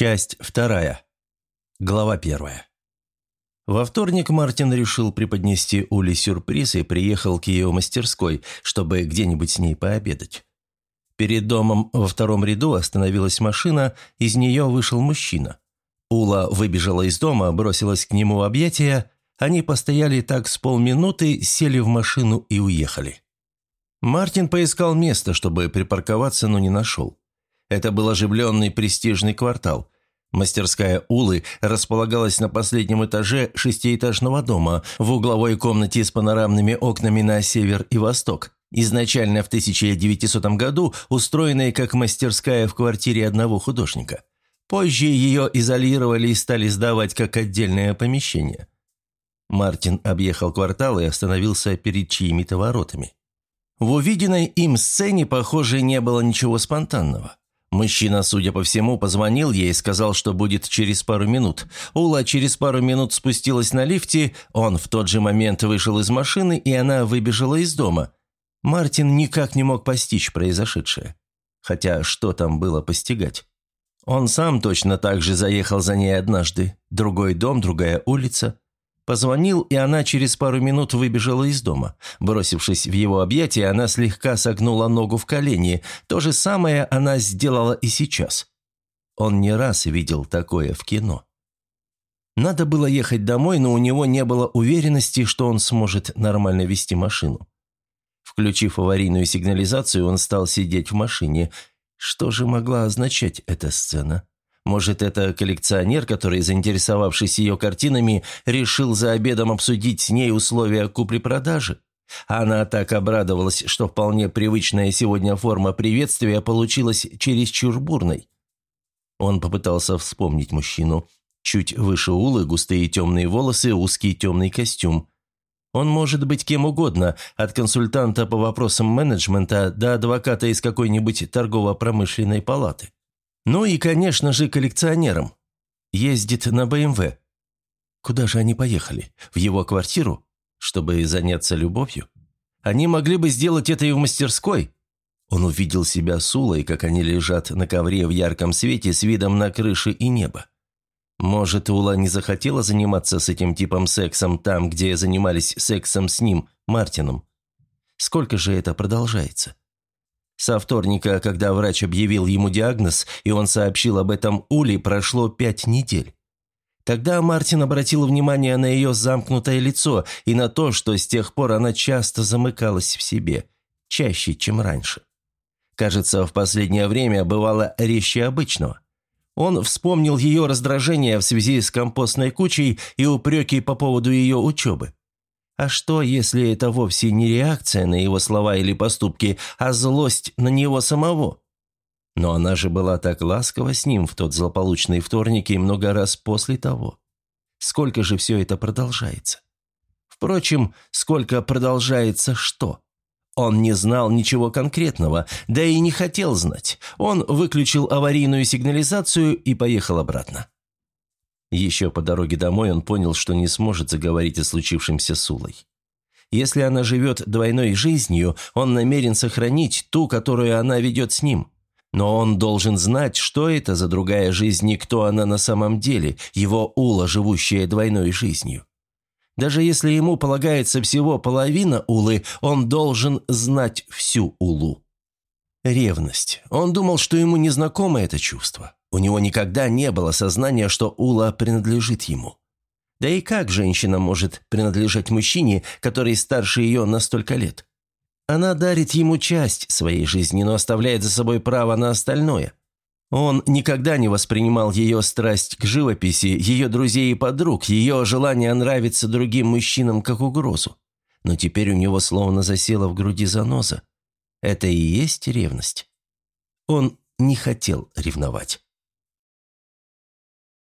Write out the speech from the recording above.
Часть вторая. Глава первая. Во вторник Мартин решил преподнести Уле сюрприз и приехал к ее мастерской, чтобы где-нибудь с ней пообедать. Перед домом во втором ряду остановилась машина, из нее вышел мужчина. Ула выбежала из дома, бросилась к нему в объятия, они постояли так с полминуты, сели в машину и уехали. Мартин поискал место, чтобы припарковаться, но не нашел. Это был оживленный престижный квартал. Мастерская Улы располагалась на последнем этаже шестиэтажного дома в угловой комнате с панорамными окнами на север и восток, изначально в 1900 году устроенной как мастерская в квартире одного художника. Позже ее изолировали и стали сдавать как отдельное помещение. Мартин объехал квартал и остановился перед чьими-то воротами. В увиденной им сцене, похоже, не было ничего спонтанного. Мужчина, судя по всему, позвонил ей и сказал, что будет через пару минут. Ула через пару минут спустилась на лифте, он в тот же момент вышел из машины, и она выбежала из дома. Мартин никак не мог постичь произошедшее. Хотя что там было постигать? Он сам точно так же заехал за ней однажды. Другой дом, другая улица. Позвонил, и она через пару минут выбежала из дома. Бросившись в его объятия, она слегка согнула ногу в колени. То же самое она сделала и сейчас. Он не раз видел такое в кино. Надо было ехать домой, но у него не было уверенности, что он сможет нормально вести машину. Включив аварийную сигнализацию, он стал сидеть в машине. Что же могла означать эта сцена? Может, это коллекционер, который, заинтересовавшись ее картинами, решил за обедом обсудить с ней условия купли-продажи? Она так обрадовалась, что вполне привычная сегодня форма приветствия получилась чересчур бурной. Он попытался вспомнить мужчину. Чуть выше улы, густые темные волосы, узкий темный костюм. Он может быть кем угодно, от консультанта по вопросам менеджмента до адвоката из какой-нибудь торгово-промышленной палаты. Ну и, конечно же, коллекционером. Ездит на БМВ. Куда же они поехали? В его квартиру? Чтобы заняться любовью? Они могли бы сделать это и в мастерской. Он увидел себя с Улой, как они лежат на ковре в ярком свете с видом на крыши и небо. Может, Ула не захотела заниматься с этим типом сексом там, где занимались сексом с ним, Мартином? Сколько же это продолжается? Со вторника, когда врач объявил ему диагноз, и он сообщил об этом Ули, прошло пять недель. Тогда Мартин обратил внимание на ее замкнутое лицо и на то, что с тех пор она часто замыкалась в себе, чаще, чем раньше. Кажется, в последнее время бывало резче обычного. Он вспомнил ее раздражение в связи с компостной кучей и упреки по поводу ее учебы. А что, если это вовсе не реакция на его слова или поступки, а злость на него самого? Но она же была так ласкова с ним в тот злополучный вторник и много раз после того. Сколько же все это продолжается? Впрочем, сколько продолжается что? Он не знал ничего конкретного, да и не хотел знать. Он выключил аварийную сигнализацию и поехал обратно. Еще по дороге домой он понял, что не сможет заговорить о случившемся с Улой. Если она живет двойной жизнью, он намерен сохранить ту, которую она ведет с ним. Но он должен знать, что это за другая жизнь и кто она на самом деле, его Ула, живущая двойной жизнью. Даже если ему полагается всего половина Улы, он должен знать всю Улу. Ревность. Он думал, что ему незнакомо это чувство. У него никогда не было сознания, что Ула принадлежит ему. Да и как женщина может принадлежать мужчине, который старше ее на столько лет? Она дарит ему часть своей жизни, но оставляет за собой право на остальное. Он никогда не воспринимал ее страсть к живописи, ее друзей и подруг, ее желание нравиться другим мужчинам как угрозу. Но теперь у него словно засела в груди заноза. Это и есть ревность. Он не хотел ревновать.